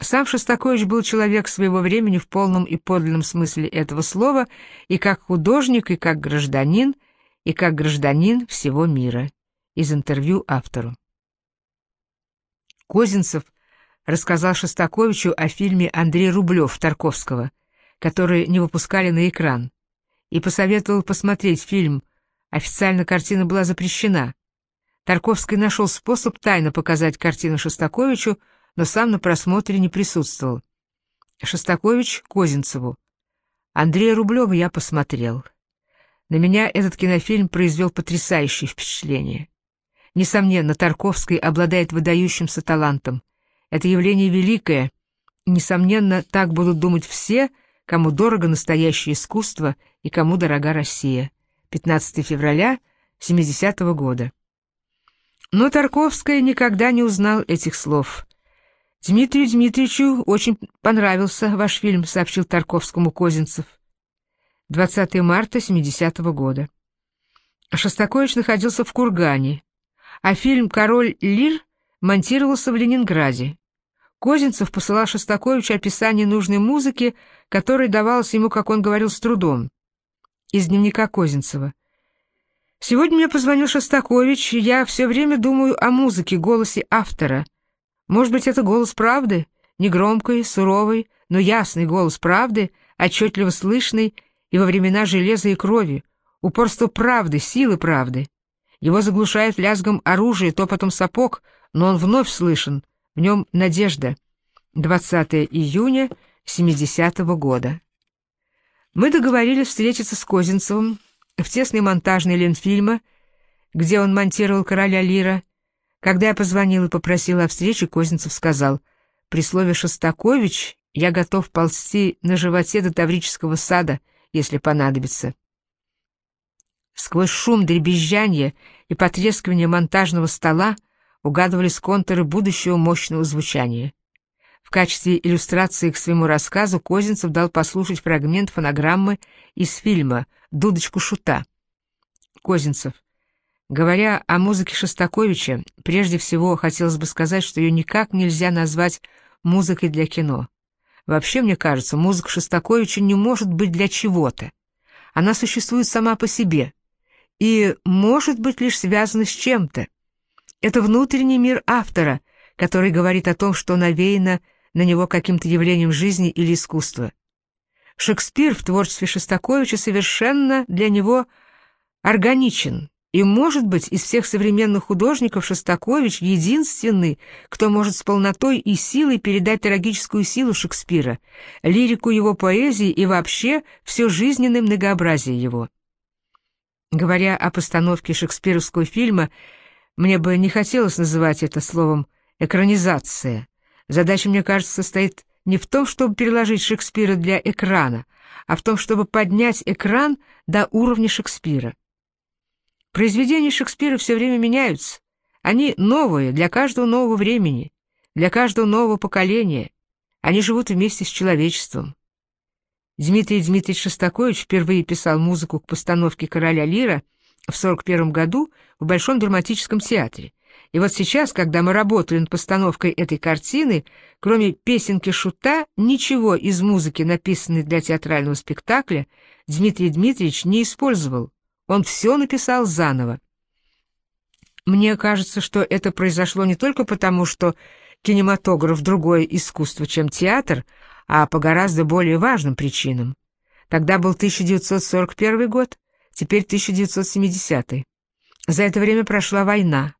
Сам Шостакович был человек своего времени в полном и подлинном смысле этого слова и как художник, и как гражданин, и как гражданин всего мира. Из интервью автору. Козинцев рассказал Шостаковичу о фильме Андрей Рублев Тарковского, который не выпускали на экран, и посоветовал посмотреть фильм. Официально картина была запрещена. Тарковский нашел способ тайно показать картину Шостаковичу, но сам на просмотре не присутствовал. Шостакович Козинцеву. Андрея Рублева я посмотрел. На меня этот кинофильм произвел потрясающее впечатление. Несомненно, Тарковский обладает выдающимся талантом. Это явление великое. Несомненно, так будут думать все, кому дорого настоящее искусство и кому дорога Россия. 15 февраля 70 -го года. Но Тарковский никогда не узнал этих слов. «Дмитрию Дмитриевичу очень понравился ваш фильм», — сообщил Тарковскому Козинцев. 20 марта 70 -го года. Шостакович находился в Кургане, а фильм «Король Лир» монтировался в Ленинграде. Козинцев посылал Шостаковичу описание нужной музыки, которая давалась ему, как он говорил, с трудом. Из дневника Козинцева. «Сегодня мне позвонил Шостакович, и я все время думаю о музыке, голосе автора. Может быть, это голос правды, негромкий, суровый, но ясный голос правды, отчетливо слышный и во времена железа и крови, упорство правды, силы правды. Его заглушает лязгом оружия, топотом сапог, но он вновь слышен, в нем надежда. 20 июня 70 -го года. Мы договорились встретиться с Козинцевым в тесной монтажной Ленфильма, где он монтировал «Короля Лира», когда я позвонил и попросил о встрече, Козинцев сказал, «При слове «Шостакович» я готов ползти на животе до Таврического сада, если понадобится». Сквозь шум дребезжания и потрескивание монтажного стола угадывались контуры будущего мощного звучания. В качестве иллюстрации к своему рассказу Козинцев дал послушать фрагмент фонограммы из фильма «Дудочку шута». Козинцев. Говоря о музыке Шостаковича, прежде всего хотелось бы сказать, что ее никак нельзя назвать музыкой для кино. Вообще, мне кажется, музыка Шостаковича не может быть для чего-то. Она существует сама по себе и может быть лишь связана с чем-то. Это внутренний мир автора, который говорит о том, что навеяно на него каким-то явлением жизни или искусства. Шекспир в творчестве Шостаковича совершенно для него органичен, и, может быть, из всех современных художников Шостакович единственный, кто может с полнотой и силой передать трагическую силу Шекспира, лирику его поэзии и вообще все жизненное многообразие его. Говоря о постановке шекспировского фильма, мне бы не хотелось называть это словом «экранизация». Задача, мне кажется, состоит не в том, чтобы переложить Шекспира для экрана, а в том, чтобы поднять экран до уровня Шекспира. Произведения Шекспира все время меняются. Они новые для каждого нового времени, для каждого нового поколения. Они живут вместе с человечеством. Дмитрий Дмитриевич Шостакович впервые писал музыку к постановке «Короля Лира» в 1941 году в Большом драматическом театре. И вот сейчас, когда мы работали над постановкой этой картины, кроме песенки Шута, ничего из музыки, написанной для театрального спектакля, Дмитрий Дмитриевич не использовал. Он все написал заново. Мне кажется, что это произошло не только потому, что кинематограф — другое искусство, чем театр, а по гораздо более важным причинам. Тогда был 1941 год, теперь 1970. За это время прошла война.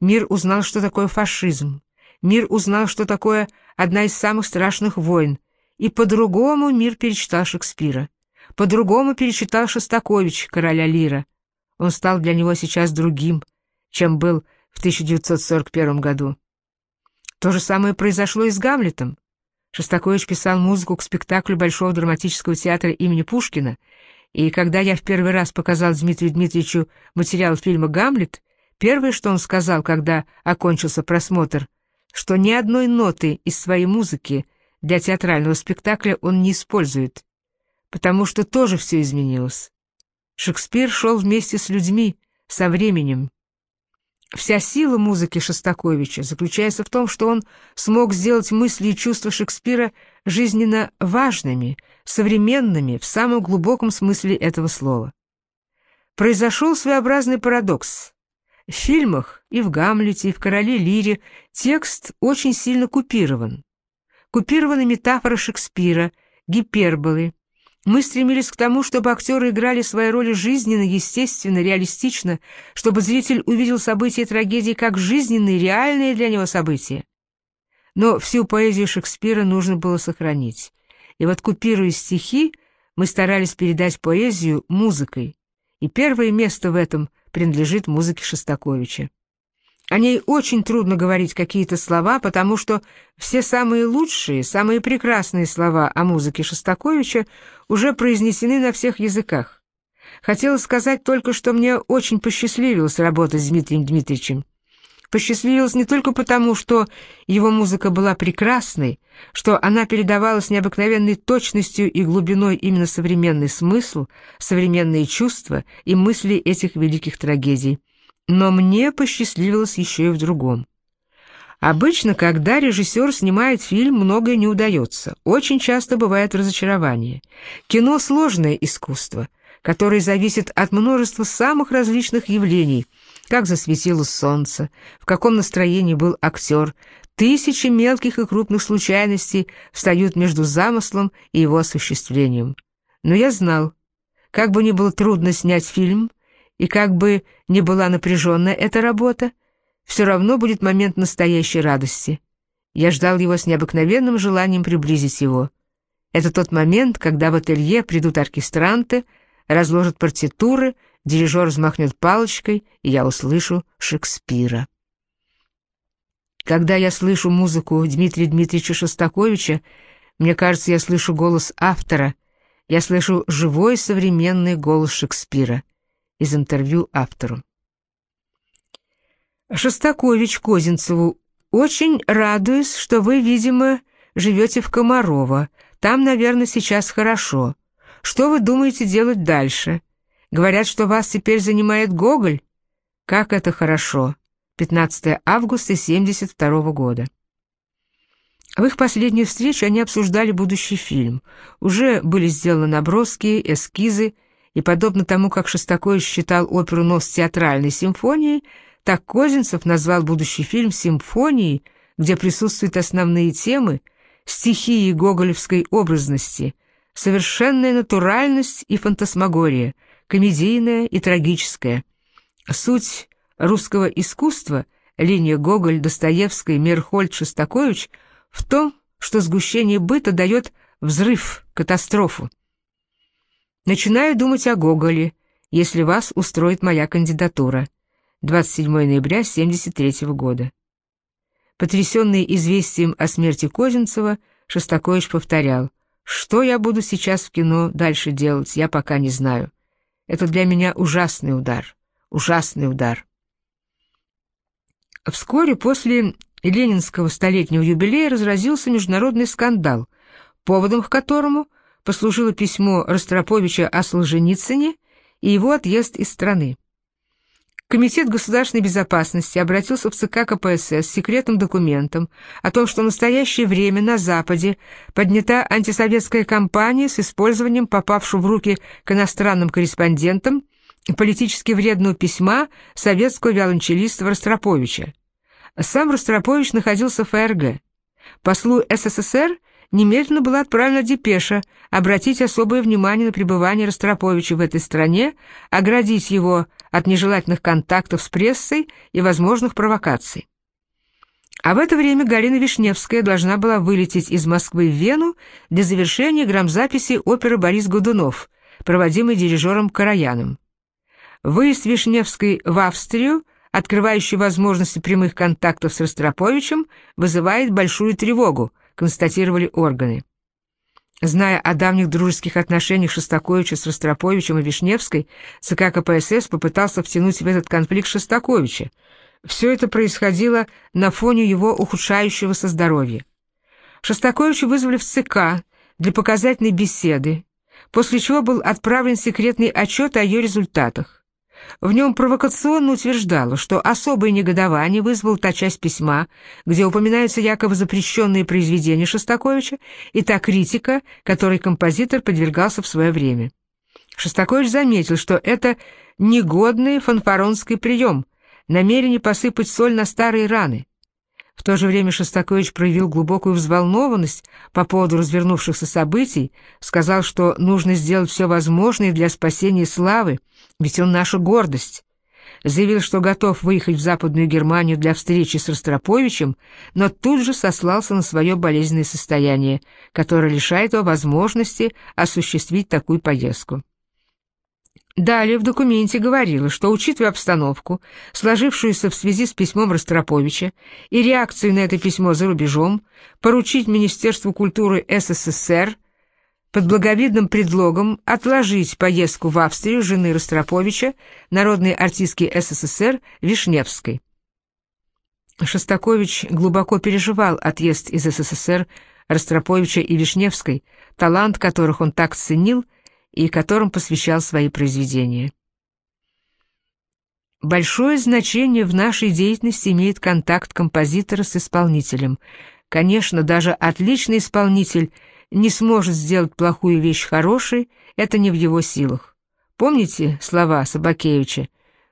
Мир узнал, что такое фашизм. Мир узнал, что такое одна из самых страшных войн. И по-другому мир перечитал Шекспира. По-другому перечитал Шостакович, короля Лира. Он стал для него сейчас другим, чем был в 1941 году. То же самое произошло и с Гамлетом. Шостакович писал музыку к спектаклю Большого драматического театра имени Пушкина, и когда я в первый раз показал Дмитрию Дмитриевичу материал фильма «Гамлет», первое, что он сказал, когда окончился просмотр, что ни одной ноты из своей музыки для театрального спектакля он не использует потому что тоже все изменилось. Шекспир шел вместе с людьми, со временем. Вся сила музыки Шостаковича заключается в том, что он смог сделать мысли и чувства Шекспира жизненно важными, современными в самом глубоком смысле этого слова. Произошел своеобразный парадокс. В фильмах и в «Гамлете», и в «Короле Лире» текст очень сильно купирован. Купированы метафоры Шекспира, гиперболы, мы стремились к тому, чтобы актеры играли свои роли жизненно, естественно, реалистично, чтобы зритель увидел события трагедии как жизненные, реальные для него события. Но всю поэзию Шекспира нужно было сохранить. И вот, купируя стихи, мы старались передать поэзию музыкой. И первое место в этом принадлежит музыке Шостаковича. О ней очень трудно говорить какие-то слова, потому что все самые лучшие, самые прекрасные слова о музыке Шостаковича уже произнесены на всех языках. Хотела сказать только, что мне очень посчастливилось работать с Дмитрием Дмитриевичем. Посчастливилось не только потому, что его музыка была прекрасной, что она передавала с необыкновенной точностью и глубиной именно современный смысл, современные чувства и мысли этих великих трагедий, но мне посчастливилось еще и в другом. Обычно, когда режиссер снимает фильм, многое не удается. Очень часто бывает разочарование. Кино — сложное искусство, которое зависит от множества самых различных явлений, как засветилось солнце, в каком настроении был актер. Тысячи мелких и крупных случайностей встают между замыслом и его осуществлением. Но я знал, как бы ни было трудно снять фильм — и как бы ни была напряженная эта работа, все равно будет момент настоящей радости. Я ждал его с необыкновенным желанием приблизить его. Это тот момент, когда в ателье придут оркестранты, разложат партитуры, дирижер взмахнет палочкой, и я услышу Шекспира. Когда я слышу музыку Дмитрия Дмитриевича Шостаковича, мне кажется, я слышу голос автора, я слышу живой современный голос Шекспира из интервью автору. Шостакович Козинцеву. «Очень радуюсь, что вы, видимо, живете в Комарово. Там, наверное, сейчас хорошо. Что вы думаете делать дальше? Говорят, что вас теперь занимает Гоголь? Как это хорошо!» 15 августа 1972 года. В их последнюю встречу они обсуждали будущий фильм. Уже были сделаны наброски, эскизы, и подобно тому, как Шостакович считал оперу «Нос» театральной симфонией, так Козинцев назвал будущий фильм симфонией, где присутствуют основные темы, стихии гоголевской образности, совершенная натуральность и фантасмагория, комедийная и трагическая. Суть русского искусства, линия Гоголь, Достоевский, Мерхольд, Шостакович, в том, что сгущение быта дает взрыв, катастрофу. Начинаю думать о Гоголе, если вас устроит моя кандидатура. 27 ноября 1973 года. Потрясенный известием о смерти Козинцева, Шостакович повторял, «Что я буду сейчас в кино дальше делать, я пока не знаю. Это для меня ужасный удар, ужасный удар». Вскоре после Ленинского столетнего юбилея разразился международный скандал, поводом к которому – послужило письмо Ростроповича о Солженицыне и его отъезд из страны. Комитет государственной безопасности обратился в ЦК КПСС с секретным документом о том, что в настоящее время на Западе поднята антисоветская кампания с использованием попавшего в руки к иностранным корреспондентам политически вредного письма советского виолончелиста Ростроповича. Сам Ростропович находился в ФРГ. Послу СССР – немедленно была отправлена депеша обратить особое внимание на пребывание Ростроповича в этой стране, оградить его от нежелательных контактов с прессой и возможных провокаций. А в это время Галина Вишневская должна была вылететь из Москвы в Вену для завершения грамзаписи оперы «Борис Годунов», проводимой дирижером Караяном. Выезд Вишневской в Австрию, открывающий возможности прямых контактов с Ростроповичем, вызывает большую тревогу, констатировали органы. Зная о давних дружеских отношениях Шостаковича с Ростроповичем и Вишневской, ЦК КПСС попытался втянуть в этот конфликт Шостаковича. Все это происходило на фоне его ухудшающегося здоровья. Шостаковича вызвали в ЦК для показательной беседы, после чего был отправлен секретный отчет о ее результатах. В нем провокационно утверждало, что особое негодование вызвал та часть письма, где упоминаются якобы запрещенные произведения Шостаковича и та критика, которой композитор подвергался в свое время. Шостакович заметил, что это негодный фанфаронский прием, намерение посыпать соль на старые раны. В то же время Шостакович проявил глубокую взволнованность по поводу развернувшихся событий, сказал, что нужно сделать все возможное для спасения славы, ведь он наша гордость. Заявил, что готов выехать в Западную Германию для встречи с Ростроповичем, но тут же сослался на свое болезненное состояние, которое лишает его возможности осуществить такую поездку. Далее в документе говорилось, что, учитывая обстановку, сложившуюся в связи с письмом Ростроповича и реакцию на это письмо за рубежом, поручить Министерству культуры СССР под благовидным предлогом отложить поездку в Австрию жены Ростроповича, народной артистки СССР Вишневской. Шостакович глубоко переживал отъезд из СССР Ростроповича и Вишневской, талант которых он так ценил и которым посвящал свои произведения. Большое значение в нашей деятельности имеет контакт композитора с исполнителем. Конечно, даже отличный исполнитель не сможет сделать плохую вещь хорошей, это не в его силах. Помните слова Собакевича?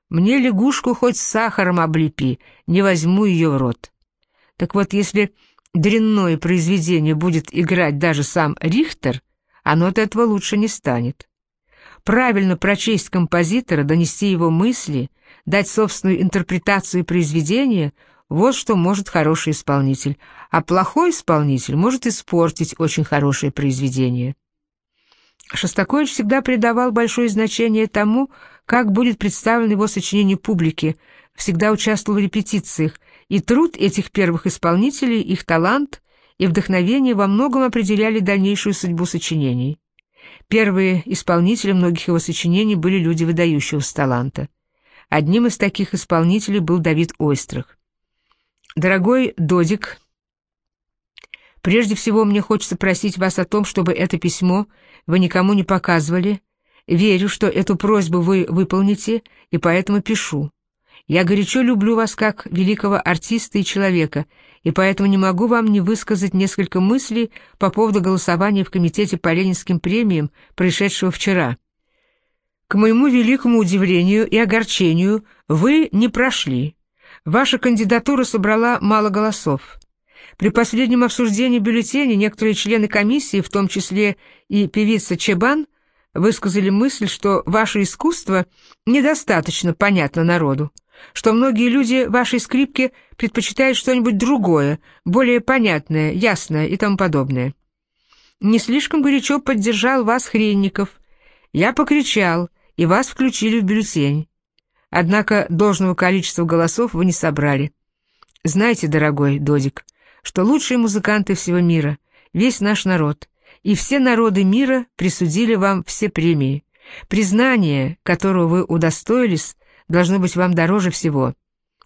«Мне лягушку хоть с сахаром облепи, не возьму ее в рот». Так вот, если дрянное произведение будет играть даже сам Рихтер, оно от этого лучше не станет. Правильно прочесть композитора, донести его мысли, дать собственную интерпретацию произведения — вот что может хороший исполнитель, а плохой исполнитель может испортить очень хорошее произведение. Шостакович всегда придавал большое значение тому, как будет представлено его сочинение публике, всегда участвовал в репетициях, и труд этих первых исполнителей, их талант и вдохновение во многом определяли дальнейшую судьбу сочинений. Первые исполнители многих его сочинений были люди выдающегося таланта. Одним из таких исполнителей был Давид Ойстрах. «Дорогой Додик, прежде всего мне хочется просить вас о том, чтобы это письмо вы никому не показывали. Верю, что эту просьбу вы выполните, и поэтому пишу. Я горячо люблю вас как великого артиста и человека, и поэтому не могу вам не высказать несколько мыслей по поводу голосования в Комитете по Ленинским премиям, происшедшего вчера. К моему великому удивлению и огорчению вы не прошли. Ваша кандидатура собрала мало голосов. При последнем обсуждении бюллетеней некоторые члены комиссии, в том числе и певица Чебан, высказали мысль, что ваше искусство недостаточно понятно народу что многие люди вашей скрипки предпочитают что-нибудь другое, более понятное, ясное и тому подобное. Не слишком горячо поддержал вас Хренников. Я покричал, и вас включили в бюллетень. Однако должного количества голосов вы не собрали. Знаете, дорогой Додик, что лучшие музыканты всего мира, весь наш народ, и все народы мира присудили вам все премии. Признание, которого вы удостоились, должно быть вам дороже всего.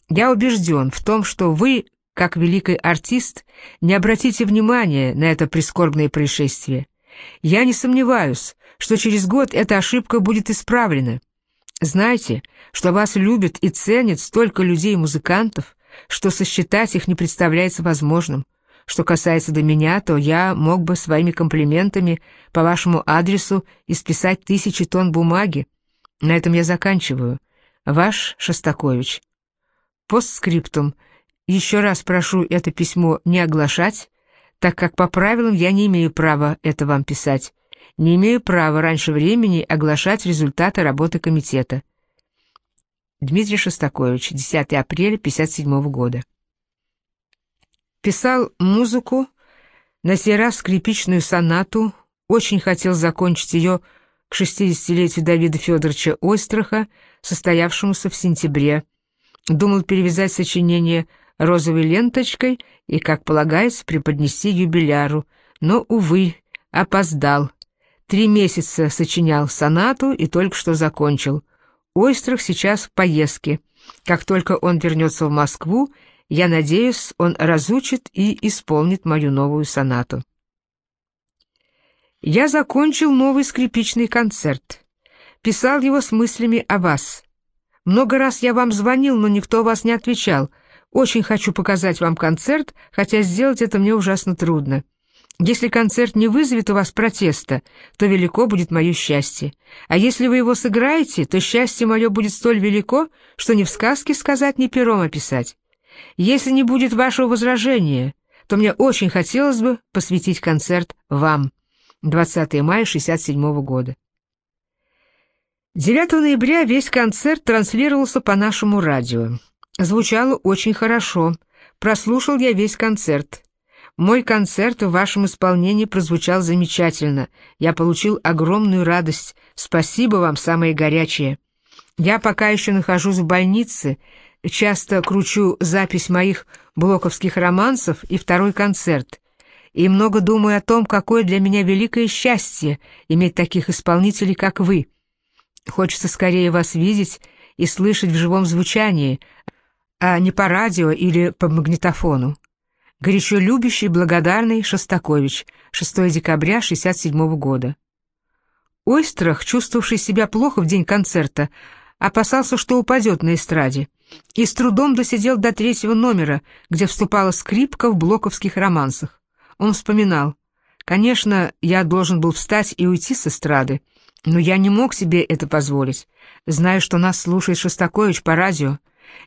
Я убежден в том, что вы, как великий артист, не обратите внимания на это прискорбное происшествие. Я не сомневаюсь, что через год эта ошибка будет исправлена. Знайте, что вас любят и ценят столько людей и музыкантов, что сосчитать их не представляется возможным. Что касается до меня, то я мог бы своими комплиментами по вашему адресу исписать тысячи тонн бумаги. На этом я заканчиваю. Ваш Шостакович. Постскриптум. Еще раз прошу это письмо не оглашать, так как по правилам я не имею права это вам писать. Не имею права раньше времени оглашать результаты работы комитета. Дмитрий Шостакович, 10 апреля 57 года. Писал музыку, на сей раз скрипичную сонату, очень хотел закончить ее к 60-летию Давида Федоровича Ойстраха, состоявшемуся в сентябре. Думал перевязать сочинение розовой ленточкой и, как полагается, преподнести юбиляру, но, увы, опоздал. Три месяца сочинял сонату и только что закончил. Ойстрах сейчас в поездке. Как только он вернется в Москву, я надеюсь, он разучит и исполнит мою новую сонату. Я закончил новый скрипичный концерт. Писал его с мыслями о вас. Много раз я вам звонил, но никто вас не отвечал. Очень хочу показать вам концерт, хотя сделать это мне ужасно трудно. Если концерт не вызовет у вас протеста, то велико будет мое счастье. А если вы его сыграете, то счастье мое будет столь велико, что ни в сказке сказать, ни пером описать. Если не будет вашего возражения, то мне очень хотелось бы посвятить концерт вам. 20 мая 67 года. 9 ноября весь концерт транслировался по нашему радио. Звучало очень хорошо. Прослушал я весь концерт. Мой концерт в вашем исполнении прозвучал замечательно. Я получил огромную радость. Спасибо вам, самое горячее. Я пока еще нахожусь в больнице, часто кручу запись моих блоковских романсов и второй концерт. И много думаю о том, какое для меня великое счастье иметь таких исполнителей, как вы. Хочется скорее вас видеть и слышать в живом звучании, а не по радио или по магнитофону. Горячо любящий, благодарный Шостакович, 6 декабря 67 года. Ойстрах, чувствовавший себя плохо в день концерта, опасался, что упадет на эстраде, и с трудом досидел до третьего номера, где вступала скрипка в блоковских романсах. Он вспоминал, «Конечно, я должен был встать и уйти с эстрады, но я не мог себе это позволить, зная, что нас слушает Шостакович по радио,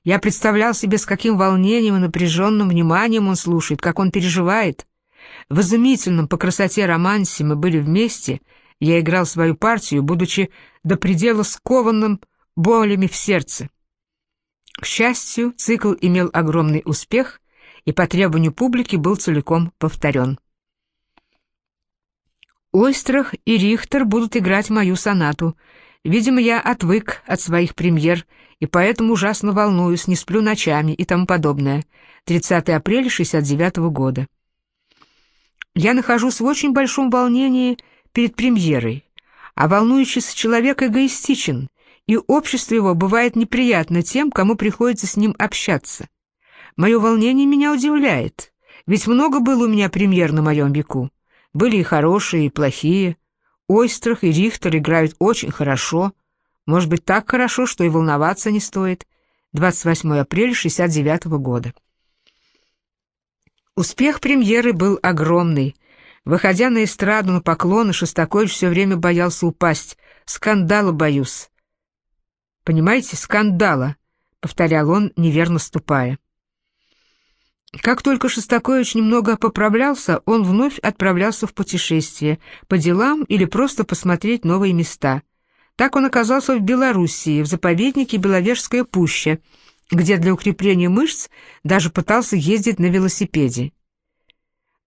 я представлял себе, с каким волнением и напряженным вниманием он слушает, как он переживает. В изумительном по красоте романсе мы были вместе, я играл свою партию, будучи до предела скованным болями в сердце. К счастью, цикл имел огромный успех и по требованию публики был целиком повторен. Ойстрах и Рихтер будут играть мою сонату. Видимо, я отвык от своих премьер и поэтому ужасно волнуюсь, не сплю ночами и тому подобное. 30 апреля 69 года. Я нахожусь в очень большом волнении перед премьерой, а волнующийся человек эгоистичен, и общество его бывает неприятно тем, кому приходится с ним общаться. Мое волнение меня удивляет, ведь много было у меня премьер на моем веку. Были и хорошие, и плохие. Ойстрах и Рихтер играют очень хорошо — может быть, так хорошо, что и волноваться не стоит. 28 апреля 69 года. Успех премьеры был огромный. Выходя на эстраду на поклоны, Шостакович все время боялся упасть. «Скандала боюсь». «Понимаете, скандала», — повторял он, неверно ступая. Как только Шостакович немного поправлялся, он вновь отправлялся в путешествие, по делам или просто посмотреть новые места — так он оказался в Белоруссии, в заповеднике Беловежская пуща, где для укрепления мышц даже пытался ездить на велосипеде.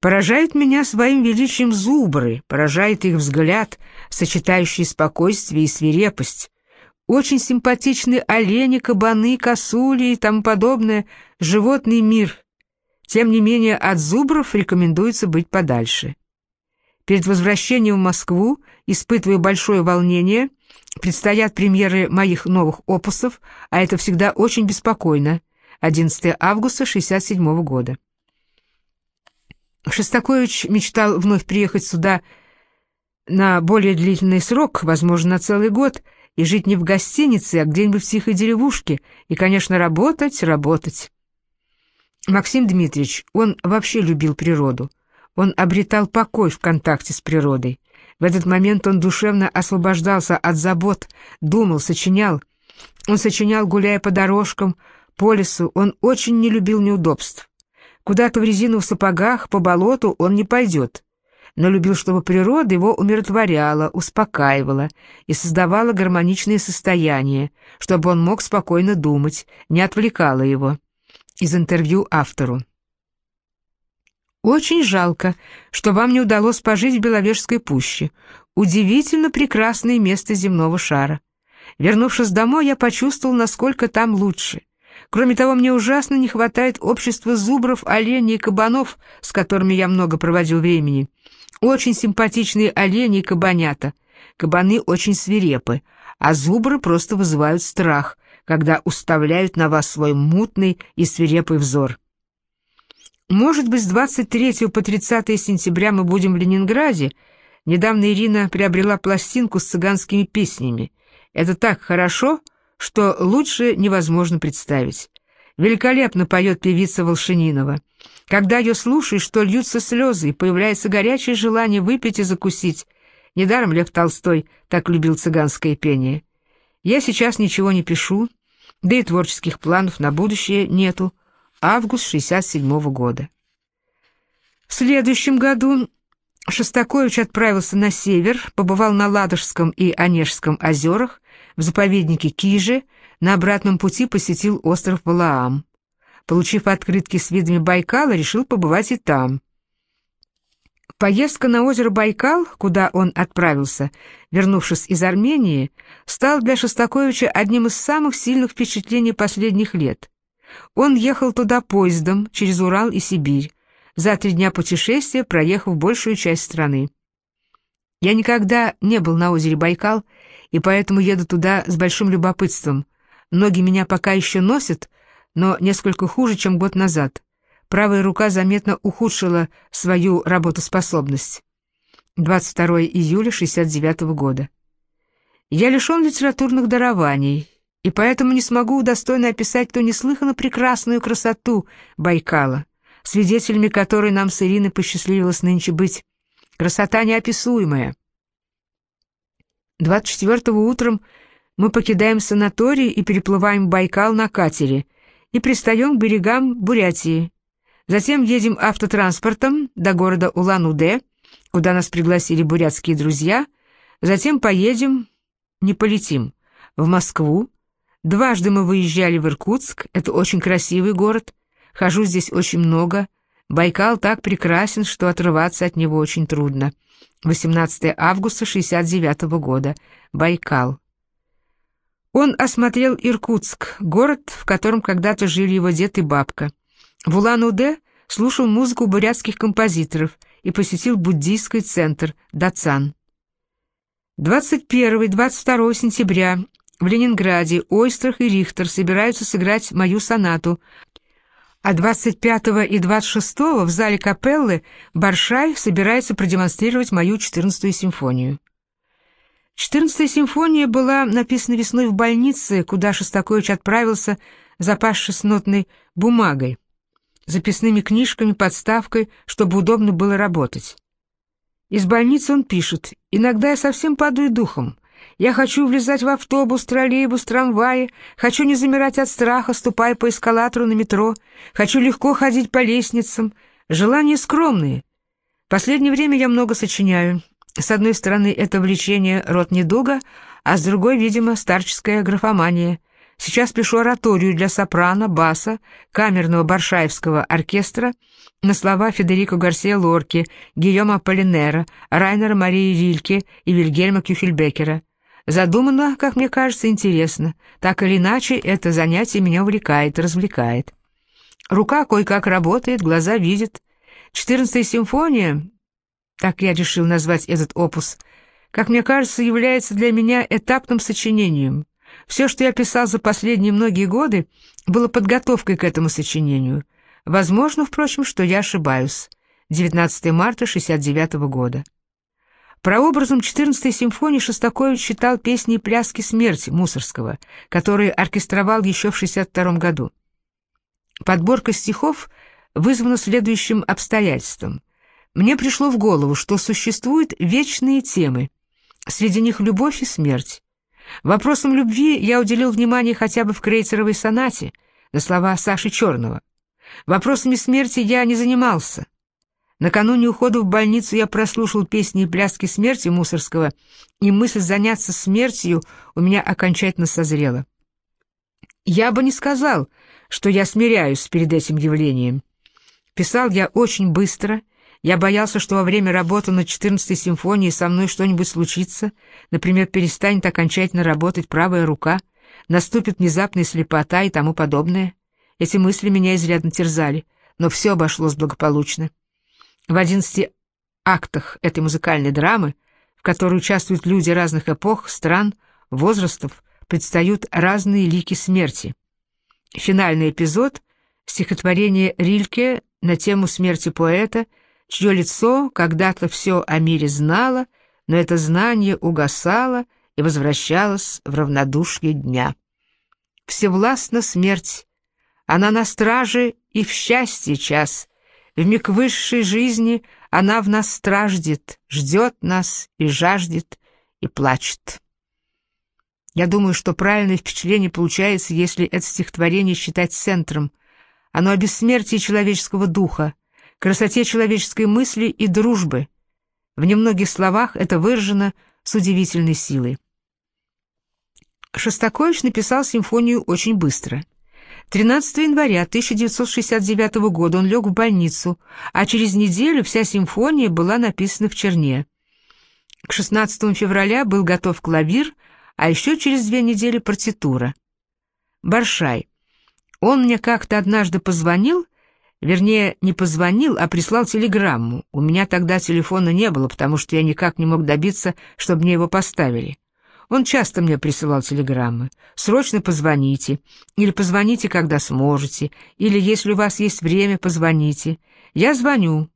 Поражает меня своим величием зубры, поражает их взгляд, сочетающий спокойствие и свирепость. Очень симпатичны олени, кабаны, косули и тому подобное, животный мир. Тем не менее, от зубров рекомендуется быть подальше. Перед возвращением в Москву испытываю большое волнение — Предстоят премьеры моих новых опусов, а это всегда очень беспокойно. 11 августа 67 года. Шостакович мечтал вновь приехать сюда на более длительный срок, возможно, на целый год, и жить не в гостинице, а где-нибудь в тихой деревушке, и, конечно, работать, работать. Максим Дмитриевич, он вообще любил природу. Он обретал покой в контакте с природой. В этот момент он душевно освобождался от забот, думал, сочинял. Он сочинял, гуляя по дорожкам, по лесу, он очень не любил неудобств. Куда-то в резиновых сапогах, по болоту он не пойдет, но любил, чтобы природа его умиротворяла, успокаивала и создавала гармоничное состояние, чтобы он мог спокойно думать, не отвлекала его. Из интервью автору. Очень жалко, что вам не удалось пожить в Беловежской пуще. Удивительно прекрасное место земного шара. Вернувшись домой, я почувствовал, насколько там лучше. Кроме того, мне ужасно не хватает общества зубров, оленей и кабанов, с которыми я много проводил времени. Очень симпатичные олени и кабанята. Кабаны очень свирепы, а зубры просто вызывают страх, когда уставляют на вас свой мутный и свирепый взор. Может быть, с 23 по 30 сентября мы будем в Ленинграде. Недавно Ирина приобрела пластинку с цыганскими песнями. Это так хорошо, что лучше невозможно представить. Великолепно поет певица Волшининова. Когда ее слушаешь, то льются слезы, и появляется горячее желание выпить и закусить. Недаром Лев Толстой так любил цыганское пение. Я сейчас ничего не пишу, да и творческих планов на будущее нету. Август 67 -го года. В следующем году Шостакович отправился на север, побывал на Ладожском и Онежском озерах, в заповеднике Кижи, на обратном пути посетил остров Валаам. Получив открытки с видами Байкала, решил побывать и там. Поездка на озеро Байкал, куда он отправился, вернувшись из Армении, стал для Шостаковича одним из самых сильных впечатлений последних лет. Он ехал туда поездом через Урал и Сибирь, за три дня путешествия проехав большую часть страны. Я никогда не был на озере Байкал, и поэтому еду туда с большим любопытством. Ноги меня пока еще носят, но несколько хуже, чем год назад. Правая рука заметно ухудшила свою работоспособность. 22 июля 69 года. Я лишен литературных дарований, и поэтому не смогу достойно описать ту неслыханно прекрасную красоту Байкала, свидетелями которой нам с Ириной посчастливилось нынче быть. Красота неописуемая. 24 утром мы покидаем санаторий и переплываем Байкал на катере и пристаем к берегам Бурятии. Затем едем автотранспортом до города Улан-Удэ, куда нас пригласили бурятские друзья, затем поедем, не полетим, в Москву. Дважды мы выезжали в Иркутск, это очень красивый город, хожу здесь очень много, Байкал так прекрасен, что отрываться от него очень трудно. 18 августа 69 года. Байкал. Он осмотрел Иркутск, город, в котором когда-то жили его дед и бабка. В Улан-Удэ слушал музыку бурятских композиторов и посетил буддийский центр Дацан. 21-22 сентября в Ленинграде Ойстрах и Рихтер собираются сыграть мою сонату а 25 и 26 в зале капеллы Баршай собирается продемонстрировать мою 14-ю симфонию. 14-я симфония была написана весной в больнице, куда Шостакович отправился, запасшись нотной бумагой, записными книжками, подставкой, чтобы удобно было работать. Из больницы он пишет «Иногда я совсем падаю духом. Я хочу влезать в автобус, троллейбус, трамваи, хочу не замирать от страха, ступая по эскалатору на метро, хочу легко ходить по лестницам. Желания скромные. Последнее время я много сочиняю. С одной стороны, это влечение род недуга, а с другой, видимо, старческая графомания. Сейчас пишу ораторию для сопрано, баса, камерного баршаевского оркестра на слова Федерико Гарсия Лорки, Гийома Полинера, Райнера Марии Вильке и Вильгельма Кюхельбекера. Задумано, как мне кажется, интересно. Так или иначе, это занятие меня увлекает развлекает. Рука кое-как работает, глаза видят. Четырнадцатая симфония, так я решил назвать этот опус, как мне кажется, является для меня этапным сочинением. Все, что я писал за последние многие годы, было подготовкой к этому сочинению. Возможно, впрочем, что я ошибаюсь. 19 марта 69 года. Прообразом 14-й симфонии Шостакович читал песни и пляски смерти Мусорского, которые оркестровал еще в 62 году. Подборка стихов вызвана следующим обстоятельством. Мне пришло в голову, что существуют вечные темы, среди них любовь и смерть. Вопросам любви я уделил внимание хотя бы в крейцеровой сонате, на слова Саши Черного. Вопросами смерти я не занимался. Накануне ухода в больницу я прослушал песни и пляски смерти Мусорского, и мысль заняться смертью у меня окончательно созрела. Я бы не сказал, что я смиряюсь перед этим явлением. Писал я очень быстро, я боялся, что во время работы над 14-й симфонией со мной что-нибудь случится, например, перестанет окончательно работать правая рука, наступит внезапная слепота и тому подобное. Эти мысли меня изрядно терзали, но все обошлось благополучно. В одиннадцати актах этой музыкальной драмы, в которой участвуют люди разных эпох, стран, возрастов, предстают разные лики смерти. Финальный эпизод — стихотворение Рильке на тему смерти поэта, чье лицо когда-то все о мире знало, но это знание угасало и возвращалось в равнодушие дня. всевластна смерть. Она на страже и в счастье час. В миг высшей жизни она в нас страждет, ждет нас и жаждет, и плачет. Я думаю, что правильное впечатление получается, если это стихотворение считать центром. Оно о бессмертии человеческого духа, красоте человеческой мысли и дружбы. В немногих словах это выражено с удивительной силой. Шостакович написал симфонию очень быстро. 13 января 1969 года он лег в больницу, а через неделю вся симфония была написана в черне. К 16 февраля был готов клавир, а еще через две недели партитура. Баршай. Он мне как-то однажды позвонил, вернее, не позвонил, а прислал телеграмму. У меня тогда телефона не было, потому что я никак не мог добиться, чтобы мне его поставили. Он часто мне присылал телеграммы. «Срочно позвоните», или «Позвоните, когда сможете», или «Если у вас есть время, позвоните». Я звоню.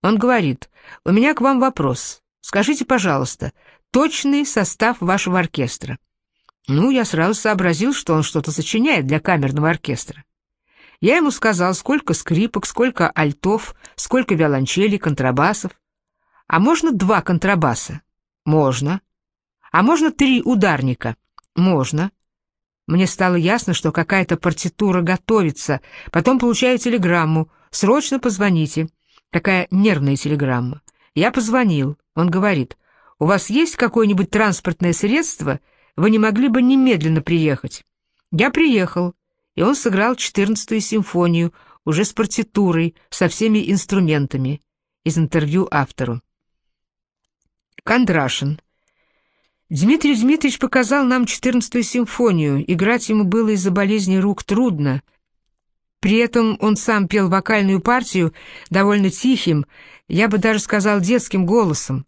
Он говорит, «У меня к вам вопрос. Скажите, пожалуйста, точный состав вашего оркестра». Ну, я сразу сообразил, что он что-то сочиняет для камерного оркестра. Я ему сказал, сколько скрипок, сколько альтов, сколько виолончелей, контрабасов. А можно два контрабаса? Можно. А можно три ударника? Можно. Мне стало ясно, что какая-то партитура готовится. Потом получаю телеграмму. Срочно позвоните. Такая нервная телеграмма. Я позвонил. Он говорит, у вас есть какое-нибудь транспортное средство? Вы не могли бы немедленно приехать? Я приехал, и он сыграл четырнадцатую симфонию, уже с партитурой, со всеми инструментами. Из интервью автору. Кондрашин. Дмитрий Дмитриевич показал нам четырнадцатую симфонию. Играть ему было из-за болезни рук трудно. При этом он сам пел вокальную партию довольно тихим, я бы даже сказал детским голосом.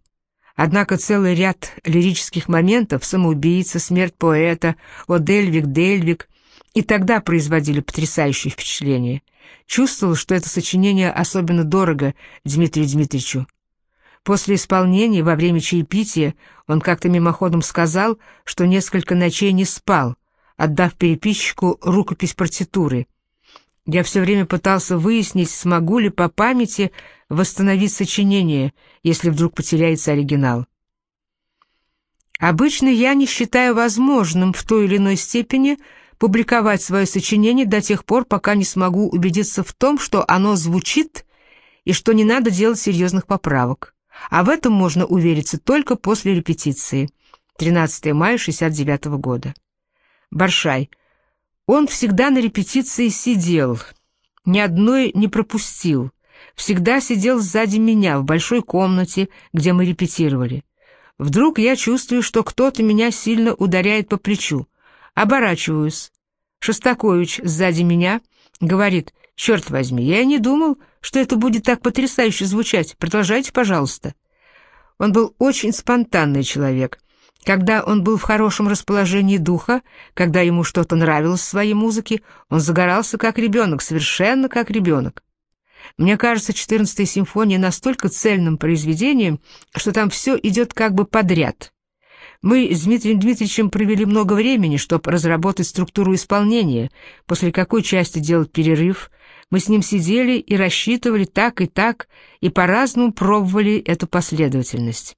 Однако целый ряд лирических моментов «Самоубийца», «Смерть поэта», «О Дельвик, Дельвик» и тогда производили потрясающее впечатление. Чувствовал, что это сочинение особенно дорого Дмитрию Дмитриевичу. После исполнения, во время чаепития, он как-то мимоходом сказал, что несколько ночей не спал, отдав переписчику рукопись партитуры. Я все время пытался выяснить, смогу ли по памяти восстановить сочинение, если вдруг потеряется оригинал. Обычно я не считаю возможным в той или иной степени публиковать свое сочинение до тех пор, пока не смогу убедиться в том, что оно звучит и что не надо делать серьезных поправок а в этом можно увериться только после репетиции. 13 мая 69 -го года. Баршай. Он всегда на репетиции сидел, ни одной не пропустил. Всегда сидел сзади меня в большой комнате, где мы репетировали. Вдруг я чувствую, что кто-то меня сильно ударяет по плечу. Оборачиваюсь. Шостакович сзади меня говорит, «Черт возьми, я не думал, что это будет так потрясающе звучать. Продолжайте, пожалуйста». Он был очень спонтанный человек. Когда он был в хорошем расположении духа, когда ему что-то нравилось в своей музыке, он загорался как ребенок, совершенно как ребенок. Мне кажется, 14-я симфония настолько цельным произведением, что там все идет как бы подряд. Мы с Дмитрием Дмитриевичем провели много времени, чтобы разработать структуру исполнения, после какой части делать перерыв, мы с ним сидели и рассчитывали так и так, и по-разному пробовали эту последовательность.